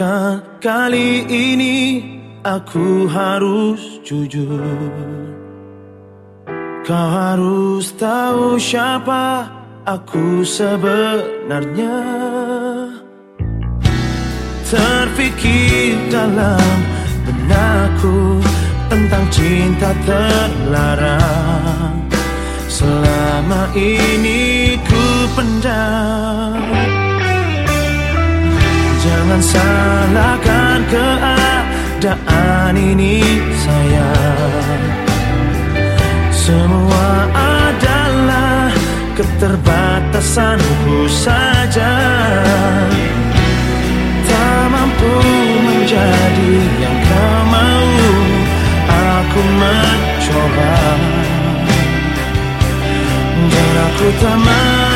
Kali ini aku harus jujur. Kau harus tahu siapa aku sebenarnya. Terfikir dalam benakku tentang cinta terlarang. Selama ini ku pendam Jangan salahkan keadaan ini sayang. Semua adalah keterbatasanku saja. Tak mampu menjadi yang kau mau Aku mencoba. Dan aku tak mampu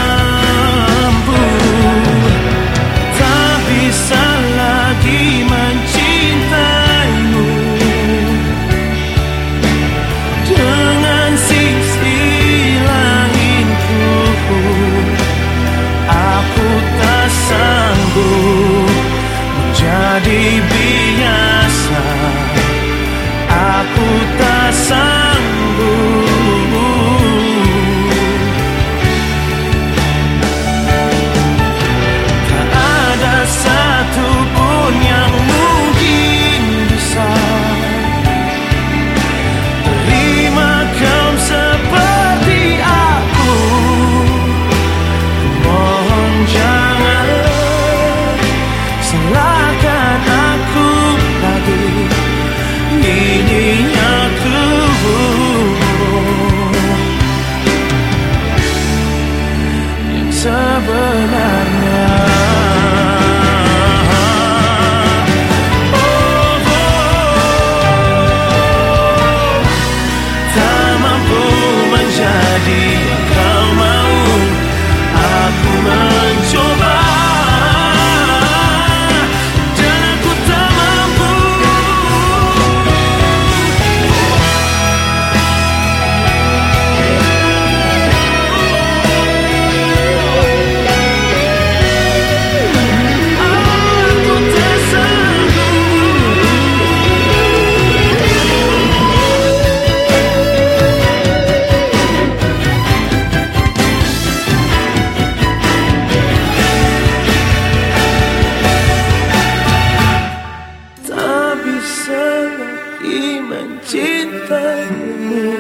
Lagi mencintaimu.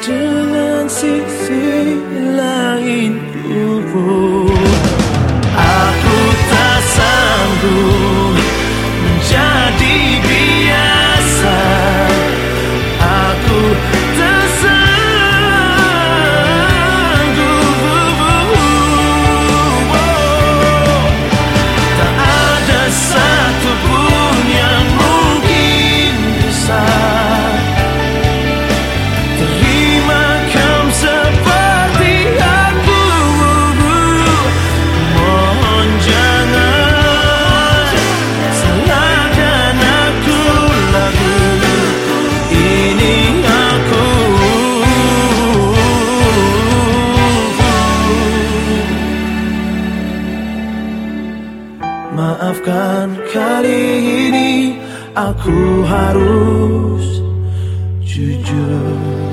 Dengan sisi Maafkan kali ini aku harus jujur